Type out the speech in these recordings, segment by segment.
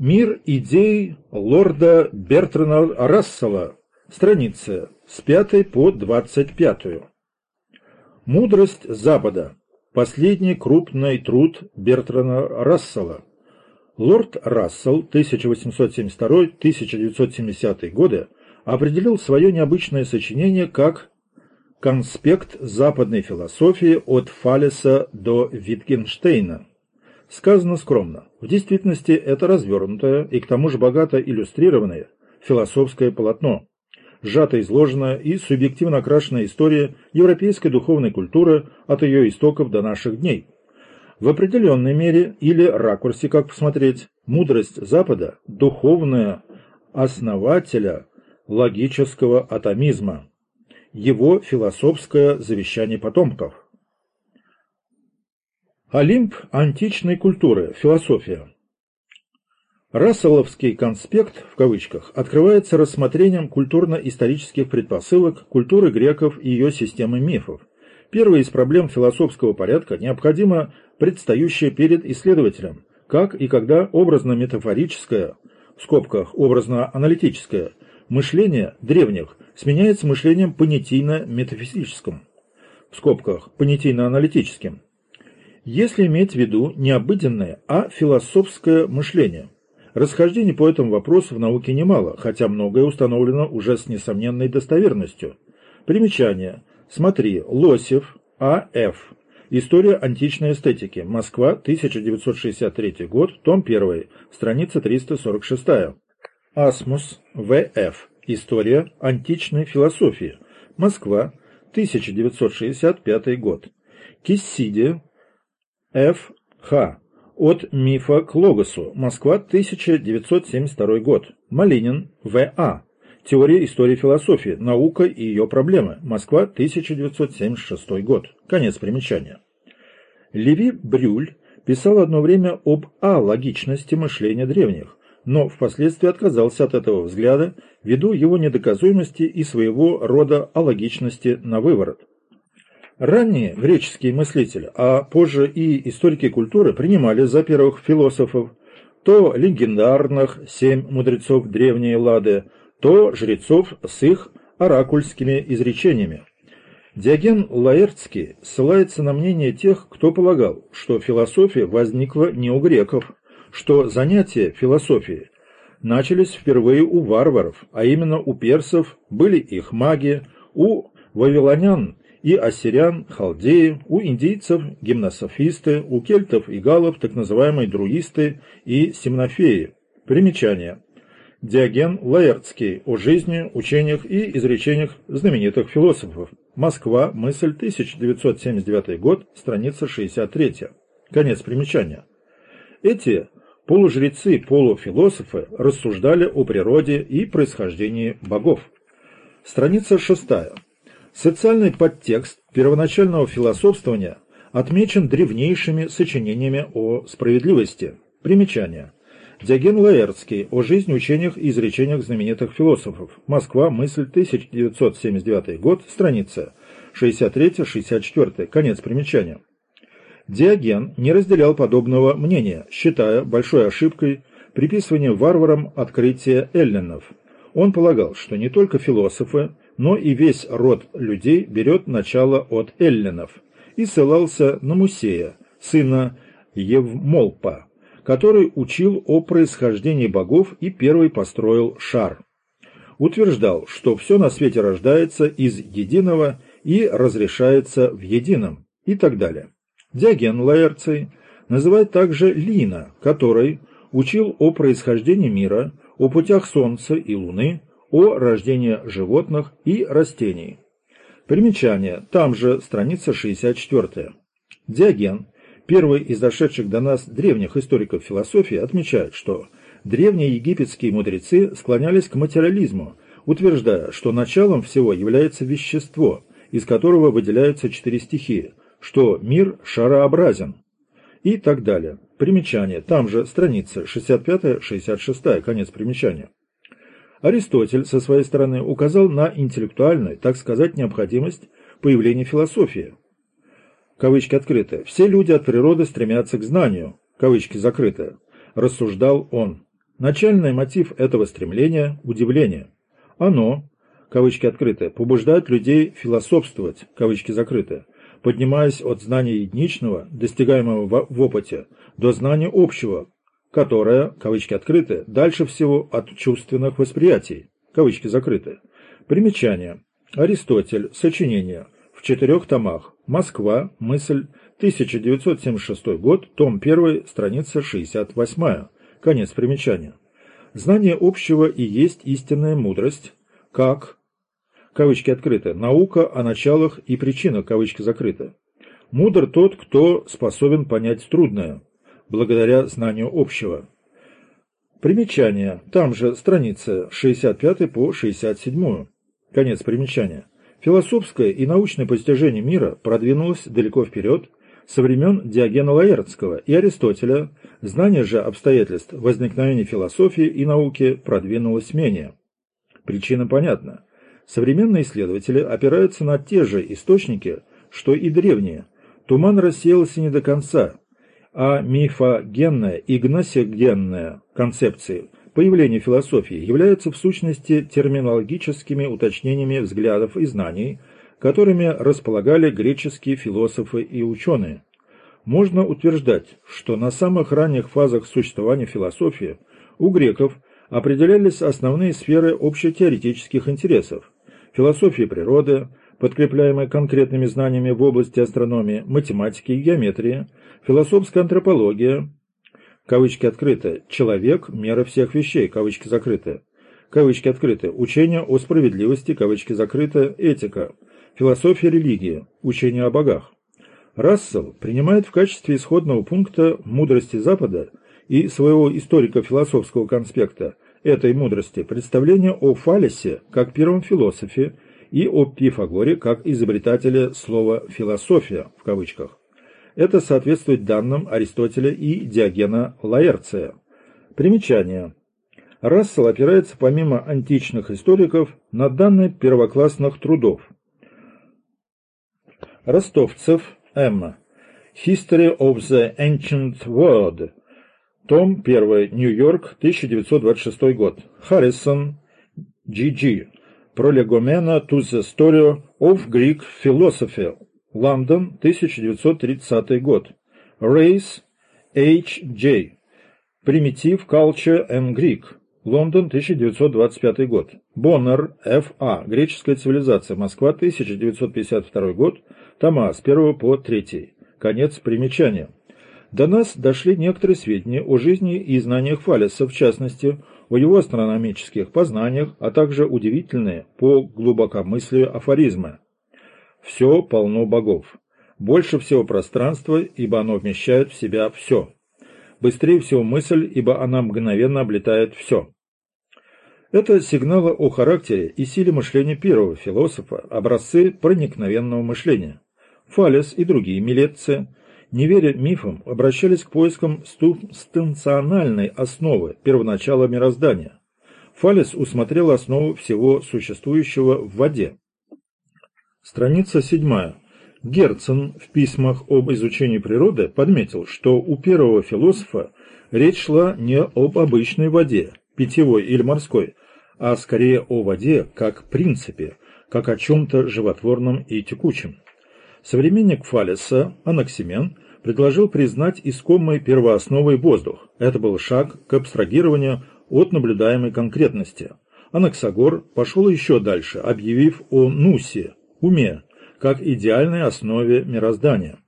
Мир идей лорда Бертрана Рассела. Страницы с 5 по 25. Мудрость Запада. Последний крупный труд Бертрана Рассела. Лорд Рассел 1872-1970 годы определил свое необычное сочинение как «Конспект западной философии от Фалеса до Витгенштейна». Сказано скромно. В действительности это развернутое и к тому же богато иллюстрированное философское полотно, сжато изложенная и субъективно окрашенная история европейской духовной культуры от ее истоков до наших дней. В определенной мере или ракурсе, как посмотреть, мудрость Запада – духовная основателя логического атомизма, его философское завещание потомков. Олимп античной культуры. Философия. Расселовский конспект, в кавычках, открывается рассмотрением культурно-исторических предпосылок культуры греков и ее системы мифов. Первая из проблем философского порядка необходимо предстающая перед исследователем, как и когда образно-метафорическое, в скобках образно-аналитическое, мышление древних сменяется мышлением понятийно-метафизическим, в скобках понятийно-аналитическим, если иметь в виду не обыденное, а философское мышление. Расхождений по этому вопросу в науке немало, хотя многое установлено уже с несомненной достоверностью. Примечание. Смотри, Лосев, А.Ф. История античной эстетики. Москва, 1963 год, том 1, страница 346. Асмус, В.Ф. История античной философии. Москва, 1965 год. Киссиди, Ф. Х. От мифа к логосу. Москва, 1972 год. Малинин, В. А. Теория истории философии. Наука и ее проблемы. Москва, 1976 год. Конец примечания. Леви Брюль писал одно время об алогичности мышления древних, но впоследствии отказался от этого взгляда ввиду его недоказуемости и своего рода алогичности на выворот. Ранние греческие мыслители, а позже и историки культуры принимали за первых философов то легендарных семь мудрецов древней Лады, то жрецов с их оракульскими изречениями. Диоген Лаэртский ссылается на мнение тех, кто полагал, что философия возникла не у греков, что занятия философией начались впервые у варваров, а именно у персов были их маги, у вавилонян и ассирян, халдеи, у индийцев гимнософисты, у кельтов и галов так называемые друисты и симнофеи. Примечание. Диоген Лаэртский о жизни, учениях и изречениях знаменитых философов. Москва, мысль, 1979 год, страница 63. Конец примечания. Эти полужрецы-полуфилософы рассуждали о природе и происхождении богов. Страница 6. Социальный подтекст первоначального философствования отмечен древнейшими сочинениями о справедливости. Примечание. Диоген Лаэртский о жизни, учениях и изречениях знаменитых философов. Москва, мысль, 1979 год, страница 63-64, конец примечания. Диоген не разделял подобного мнения, считая большой ошибкой приписывание варварам открытия эллинов. Он полагал, что не только философы, но и весь род людей берет начало от эллинов, и ссылался на Мусея, сына Евмолпа, который учил о происхождении богов и первый построил шар. Утверждал, что все на свете рождается из единого и разрешается в едином, и так далее. Диоген Лаэрций называет также Лина, который учил о происхождении мира, о путях Солнца и Луны, о рождении животных и растений. Примечание, там же страница 64. Диоген, первый из дошедших до нас древних историков философии, отмечает, что древние египетские мудрецы склонялись к материализму, утверждая, что началом всего является вещество, из которого выделяются четыре стихии, что мир шарообразен и так далее. Примечание, там же страница 65-66, конец примечания. Аристотель, со своей стороны, указал на интеллектуальную, так сказать, необходимость появления философии. Кавычки открыты. «Все люди от природы стремятся к знанию», кавычки закрыты, рассуждал он. Начальный мотив этого стремления – удивление. Оно, кавычки открытые, побуждает людей философствовать, кавычки закрытые, поднимаясь от знания единичного, достигаемого в опыте, до знания общего, которое, кавычки открыты, дальше всего от чувственных восприятий, кавычки закрыты. Примечание. Аристотель. Сочинение. В четырех томах. Москва. Мысль. 1976 год. Том 1. Страница 68. Конец примечания. Знание общего и есть истинная мудрость, как, кавычки открыты, наука о началах и причинах, кавычки закрыты. Мудр тот, кто способен понять трудное, благодаря знанию общего. Примечание. Там же страница 65 по 67. Конец примечания. Философское и научное постижение мира продвинулось далеко вперед со времен Диогена Лаэртского и Аристотеля, знание же обстоятельств возникновения философии и науки продвинулось менее. Причина понятна. Современные исследователи опираются на те же источники, что и древние. Туман рассеялся не до конца, а мифогенная и гносиогенная концепции появления философии являются в сущности терминологическими уточнениями взглядов и знаний, которыми располагали греческие философы и ученые. Можно утверждать, что на самых ранних фазах существования философии у греков определялись основные сферы общетеоретических интересов – философия природы, подкрепляемая конкретными знаниями в области астрономии, математики и геометрии, философская антропология, кавычки открыты, человек – мера всех вещей, кавычки закрыты, кавычки открыты, учение о справедливости, кавычки закрыты, этика, философия религии, учение о богах. Рассел принимает в качестве исходного пункта мудрости Запада и своего историко-философского конспекта этой мудрости представление о Фалесе как первом философе и о Пифагоре как изобретателе слова «философия» в кавычках. Это соответствует данным Аристотеля и Диогена Лаэрция. Примечание. Рассел опирается помимо античных историков на данные первоклассных трудов. Ростовцев, М. History of the Ancient World. Том 1. Нью-Йорк, 1926 год. Харрисон, G.G. Пролегомена to the Story of Greek Philosophy. Лондон, 1930 год. Рейс, H. J. Primitive Culture and Greek. Лондон, 1925 год. Боннер, Ф. А. Греческая цивилизация. Москва, 1952 год. Тома с 1 по 3. Конец примечания. До нас дошли некоторые сведения о жизни и знаниях Фалеса, в частности, о его астрономических познаниях, а также удивительные по глубокомыслию афоризмы. Все полно богов. Больше всего пространства, ибо оно вмещает в себя все. Быстрее всего мысль, ибо она мгновенно облетает все. Это сигналы о характере и силе мышления первого философа, образцы проникновенного мышления. Фалес и другие милетцы, не веря мифам, обращались к поискам субстанциональной основы первоначала мироздания. Фалес усмотрел основу всего существующего в воде. Страница 7. Герцен в письмах об изучении природы подметил, что у первого философа речь шла не об обычной воде, питьевой или морской, а скорее о воде как принципе, как о чем-то животворном и текучем. Современник Фалеса, Анаксимен, предложил признать искомой первоосновой воздух. Это был шаг к абстрагированию от наблюдаемой конкретности. Анаксагор пошел еще дальше, объявив о нусе, уме, как идеальной основе мироздания.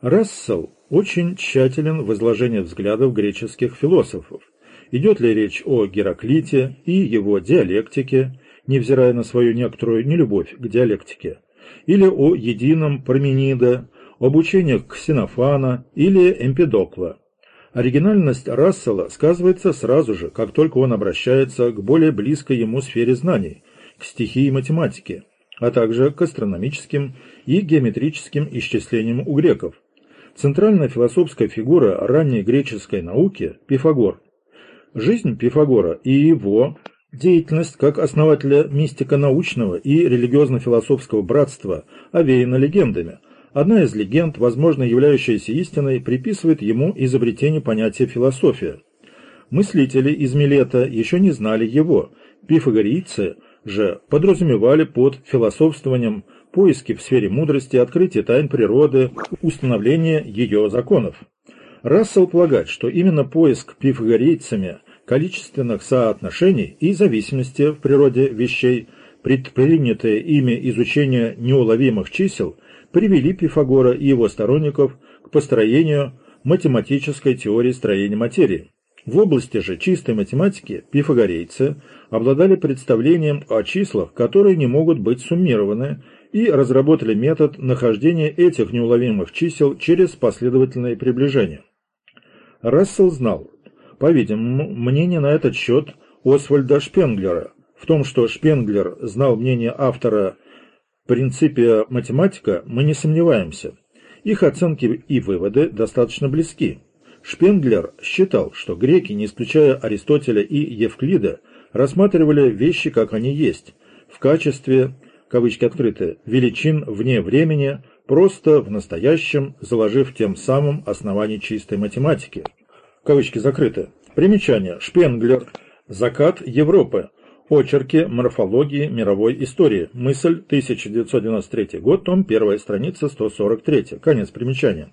Рассел очень тщателен в изложении взглядов греческих философов. Идет ли речь о Гераклите и его диалектике, невзирая на свою некоторую нелюбовь к диалектике, или о едином Парменида, об учениях Ксенофана или Эмпидокла. Оригинальность Рассела сказывается сразу же, как только он обращается к более близкой ему сфере знаний, к стихии математики, а также к астрономическим и геометрическим исчислениям у греков. Центральная философская фигура ранней греческой науки – Пифагор. Жизнь Пифагора и его Деятельность как основателя мистико-научного и религиозно-философского братства овеяна легендами. Одна из легенд, возможно являющаяся истиной, приписывает ему изобретение понятия «философия». Мыслители из Милета еще не знали его, пифагорийцы же подразумевали под философствованием поиски в сфере мудрости, открытие тайн природы, установление ее законов. Рассел полагает, что именно поиск пифагорейцами количественных соотношений и зависимости в природе вещей, предпринятое ими изучение неуловимых чисел, привели Пифагора и его сторонников к построению математической теории строения материи. В области же чистой математики пифагорейцы обладали представлением о числах, которые не могут быть суммированы, и разработали метод нахождения этих неуловимых чисел через последовательное приближение. Рассел знал, по-видимому, мнение на этот счет Освальда Шпенглера. В том, что Шпенглер знал мнение автора «Принципе математика», мы не сомневаемся. Их оценки и выводы достаточно близки. Шпенглер считал, что греки, не исключая Аристотеля и Евклида, рассматривали вещи, как они есть, в качестве, кавычки открыты, величин вне времени, просто в настоящем, заложив тем самым основание чистой математики. Кавычки закрыты. Примечание. Шпенглер. Закат Европы. Очерки морфологии мировой истории. Мысль, 1993 год, том 1, страница 143. Конец примечания.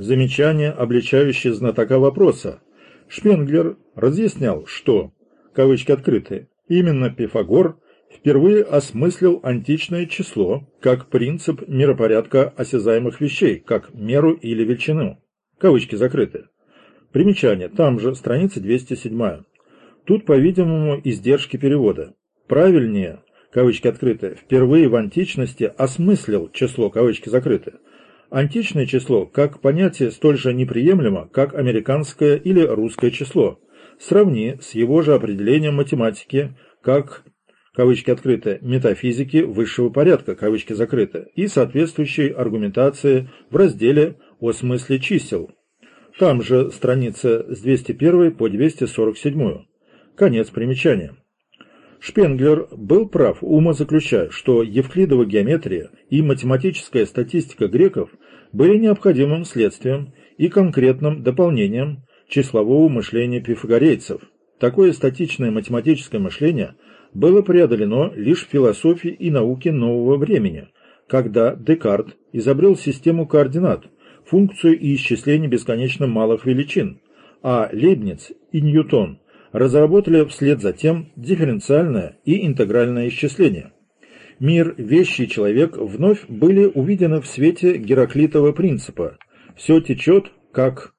Замечание, обличающее знатока вопроса. Шпенглер разъяснял, что, кавычки открыты, именно Пифагор впервые осмыслил античное число как принцип миропорядка осязаемых вещей, как меру или величину. Кавычки закрыты. Примечание, там же, страница 207. Тут, по-видимому, издержки перевода. Правильнее, кавычки открыты, впервые в античности осмыслил число, кавычки закрыты. Античное число как понятие столь же неприемлемо, как американское или русское число. Сравни с его же определением математики как кавычки открыты, метафизики высшего порядка, кавычки закрыты, и соответствующей аргументации в разделе о смысле чисел, там же страница с 201 по 247. Конец примечания. Шпенглер был прав, умозаключая, что евклидова геометрия и математическая статистика греков были необходимым следствием и конкретным дополнением числового мышления пифагорейцев. Такое статичное математическое мышление было преодолено лишь в философии и науке нового времени, когда Декарт изобрел систему координат – функцию и исчисление бесконечно малых величин, а Лейбниц и Ньютон разработали вслед за тем дифференциальное и интегральное исчисление. Мир, вещи и человек вновь были увидены в свете Гераклитова принципа «все течет как»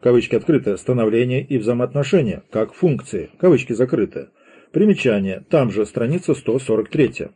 кавычки открыты, становление и взаимоотношения, как функции, кавычки закрыты. Примечание, там же страница 143.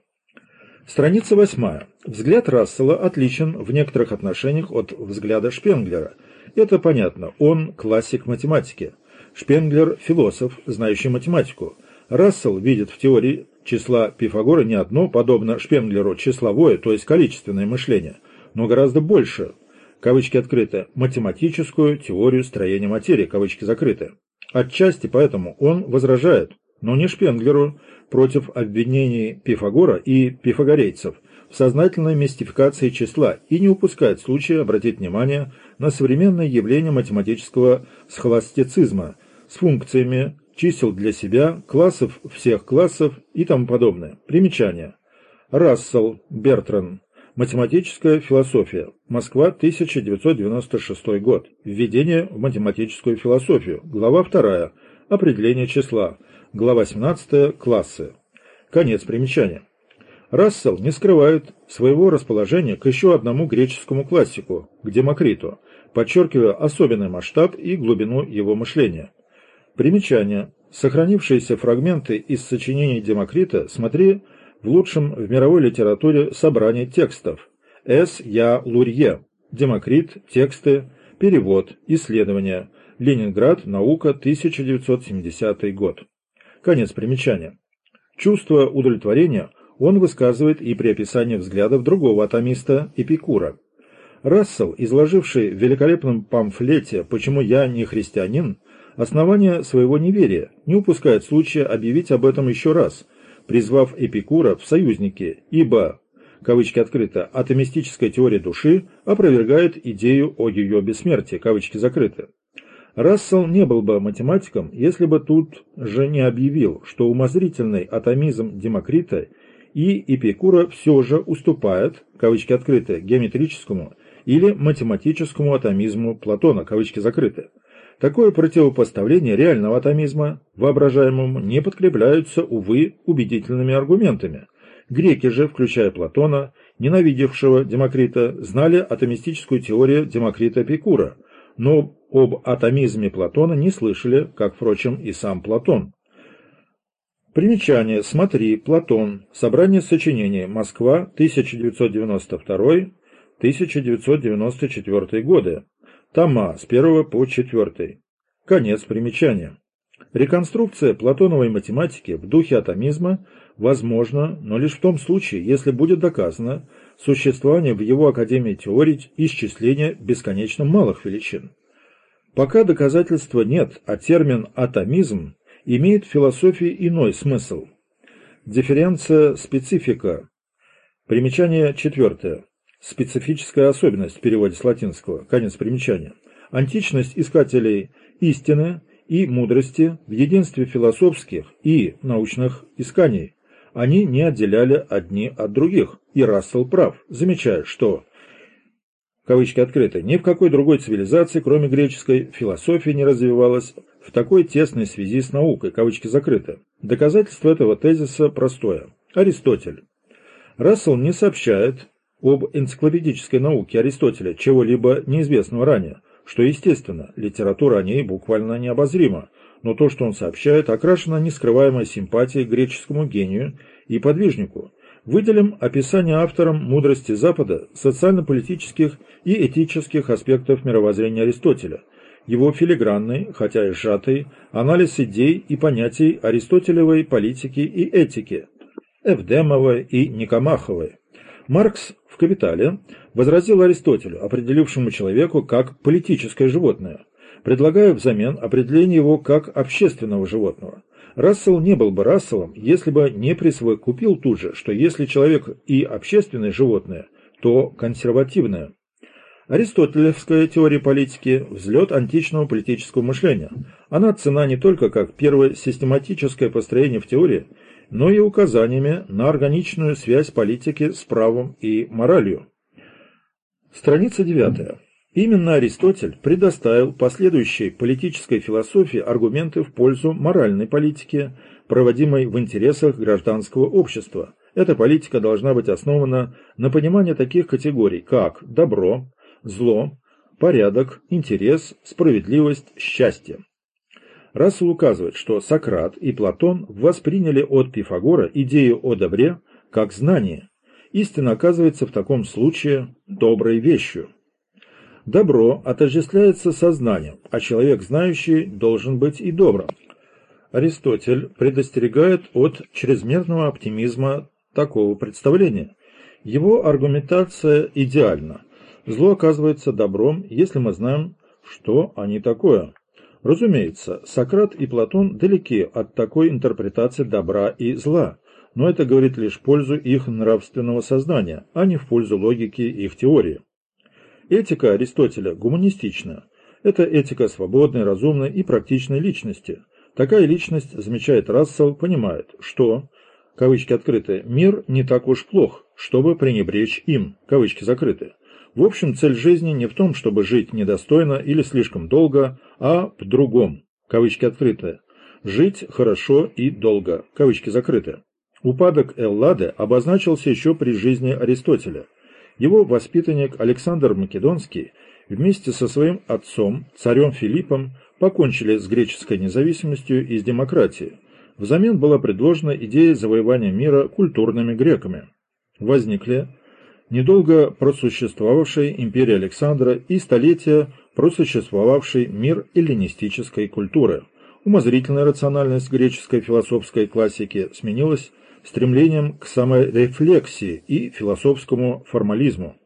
Страница 8. Взгляд Рассела отличен в некоторых отношениях от взгляда Шпенглера. Это понятно, он классик математики. Шпенглер – философ, знающий математику. Рассел видит в теории числа Пифагора не одно, подобно Шпенглеру, числовое, то есть количественное мышление, но гораздо больше, кавычки открыты, математическую теорию строения материи, кавычки закрыты. Отчасти поэтому он возражает, но не Шпенглеру, против обвинений Пифагора и пифагорейцев в сознательной мистификации числа и не упускает случая обратить внимание на современное явление математического схоластицизма с функциями чисел для себя, классов всех классов и тому подобное. Примечание. Рассел, Бертран. Математическая философия. Москва, 1996 год. Введение в математическую философию. Глава 2. Определение числа глава 17, классы. Конец примечания. Рассел не скрывает своего расположения к еще одному греческому классику, к Демокриту, подчеркивая особенный масштаб и глубину его мышления. Примечание. Сохранившиеся фрагменты из сочинений Демокрита смотри в лучшем в мировой литературе собрании текстов С. Я. Лурье. Демокрит. Тексты. Перевод. Исследования. Ленинград. Наука. 1970 год. Конец примечания. Чувство удовлетворения он высказывает и при описании взглядов другого атомиста Эпикура. Рассел, изложивший в великолепном памфлете «Почему я не христианин», основания своего неверия, не упускает случая объявить об этом еще раз, призвав Эпикура в союзники, ибо, кавычки открыто, атомистическая теория души опровергает идею о ее бессмертии, кавычки закрыты. Рассел не был бы математиком, если бы тут же не объявил, что умозрительный атомизм Демокрита и Эпикура все же уступает, кавычки открыты, геометрическому или математическому атомизму Платона, кавычки закрыты. Такое противопоставление реального атомизма воображаемому не подкрепляются, увы, убедительными аргументами. Греки же, включая Платона, ненавидевшего Демокрита, знали атомистическую теорию Демокрита Эпикура, но об атомизме Платона не слышали, как, впрочем, и сам Платон. Примечание. Смотри. Платон. Собрание сочинений. Москва. 1992-1994 годы. Тома с 1 по 4. Конец примечания. Реконструкция платоновой математики в духе атомизма возможна, но лишь в том случае, если будет доказано существование в его Академии теорий исчисления бесконечно малых величин. Пока доказательства нет, а термин «атомизм» имеет в философии иной смысл. Дифференция специфика. Примечание четвертое. Специфическая особенность в переводе с латинского. Конец примечания. Античность искателей истины и мудрости в единстве философских и научных исканий. Они не отделяли одни от других, и Рассел прав, замечая, что кавычки открыты, ни в какой другой цивилизации, кроме греческой, философия не развивалась в такой тесной связи с наукой, кавычки закрыты. Доказательство этого тезиса простое. Аристотель. Рассел не сообщает, об энциклопедической науке Аристотеля чего-либо неизвестного ранее, что, естественно, литература о ней буквально необозрима, но то, что он сообщает, окрашено нескрываемой симпатией к греческому гению и подвижнику. Выделим описание автором мудрости Запада социально-политических и этических аспектов мировоззрения Аристотеля, его филигранный, хотя и сжатый, анализ идей и понятий аристотелевой политики и этики, Эвдемовой и Никомаховой. Маркс «Капитале» возразил Аристотелю, определившему человеку как политическое животное, предлагая взамен определение его как общественного животного. Рассел не был бы Расселом, если бы не присвоекупил тут же, что если человек и общественное животное, то консервативное. Аристотелевская теория политики – взлет античного политического мышления. Она цена не только как первое систематическое построение в теории – но и указаниями на органичную связь политики с правом и моралью. Страница 9. Именно Аристотель предоставил последующей политической философии аргументы в пользу моральной политики, проводимой в интересах гражданского общества. Эта политика должна быть основана на понимании таких категорий, как добро, зло, порядок, интерес, справедливость, счастье. Рассел указывает, что Сократ и Платон восприняли от Пифагора идею о добре как знание. Истина оказывается в таком случае доброй вещью. Добро отождествляется со знанием, а человек знающий должен быть и добрым. Аристотель предостерегает от чрезмерного оптимизма такого представления. Его аргументация идеальна. Зло оказывается добром, если мы знаем, что они такое. Разумеется, Сократ и Платон далеки от такой интерпретации добра и зла, но это говорит лишь в пользу их нравственного сознания, а не в пользу логики их теории. Этика Аристотеля гуманистична. Это этика свободной, разумной и практичной личности. Такая личность, замечает Рассел, понимает, что, кавычки открыты, мир не так уж плох, чтобы пренебречь им, кавычки закрыты. В общем, цель жизни не в том, чтобы жить недостойно или слишком долго, а в другом, кавычки открыты, жить хорошо и долго, кавычки закрыты. Упадок Эллады обозначился еще при жизни Аристотеля. Его воспитанник Александр Македонский вместе со своим отцом, царем Филиппом, покончили с греческой независимостью и с демократией. Взамен была предложена идея завоевания мира культурными греками. Возникли недолго просуществовавшей империи Александра и столетия просуществовавший мир эллинистической культуры. Умозрительная рациональность греческой философской классики сменилась стремлением к саморефлексии и философскому формализму.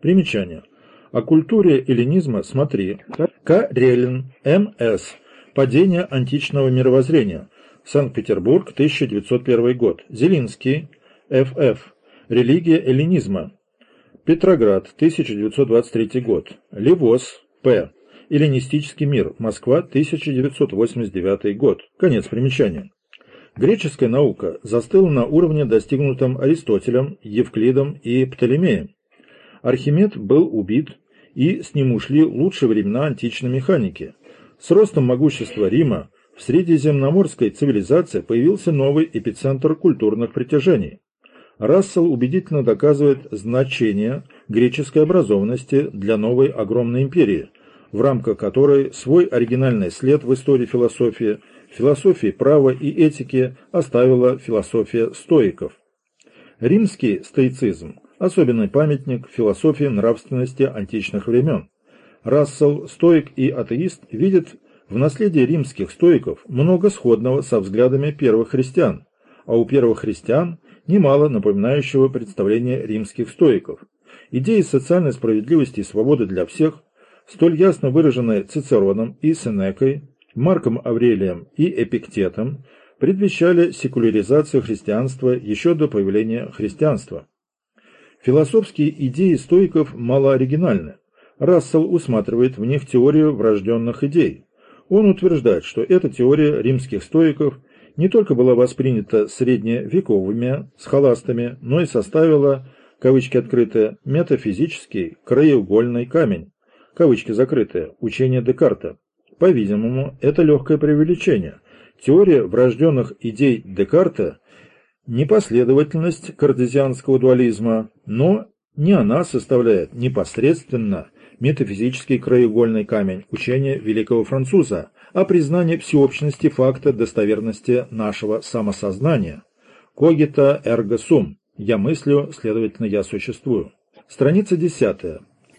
Примечание. О культуре эллинизма смотри. Карелин, М.С. Падение античного мировоззрения. Санкт-Петербург, 1901 год. Зелинский, Ф.Ф. Религия эллинизма. Петроград, 1923 год. Левос, П. Эллинистический мир. Москва, 1989 год. Конец примечания. Греческая наука застыла на уровне, достигнутом Аристотелем, Евклидом и Птолемеем. Архимед был убит, и с ним ушли лучшие времена античной механики. С ростом могущества Рима в средиземноморской цивилизации появился новый эпицентр культурных притяжений. Рассел убедительно доказывает значение греческой образованности для новой огромной империи, в рамках которой свой оригинальный след в истории философии, философии права и этики оставила философия стоиков. Римский стоицизм – особенный памятник философии нравственности античных времен. Рассел, стоик и атеист, видят в наследии римских стоиков много сходного со взглядами первых христиан, а у первых христиан немало напоминающего представления римских стоиков. Идеи социальной справедливости и свободы для всех, столь ясно выраженные Цицероном и Сенекой, Марком Аврелием и Эпиктетом, предвещали секуляризацию христианства еще до появления христианства. Философские идеи стоиков мало оригинальны. Рассел усматривает в них теорию врожденных идей, он утверждает, что эта теория римских стоиков не только была воспринята средневековыми схоластами, но и составила, кавычки открытые, метафизический краеугольный камень, кавычки закрытые, учение Декарта. По-видимому, это легкое преувеличение. Теория врожденных идей Декарта – непоследовательность кардезианского дуализма, но не она составляет непосредственно метафизический краеугольный камень учения великого француза о признании всеобщности факта достоверности нашего самосознания. Когита эрго сум. Я мыслю, следовательно, я существую. Страница 10.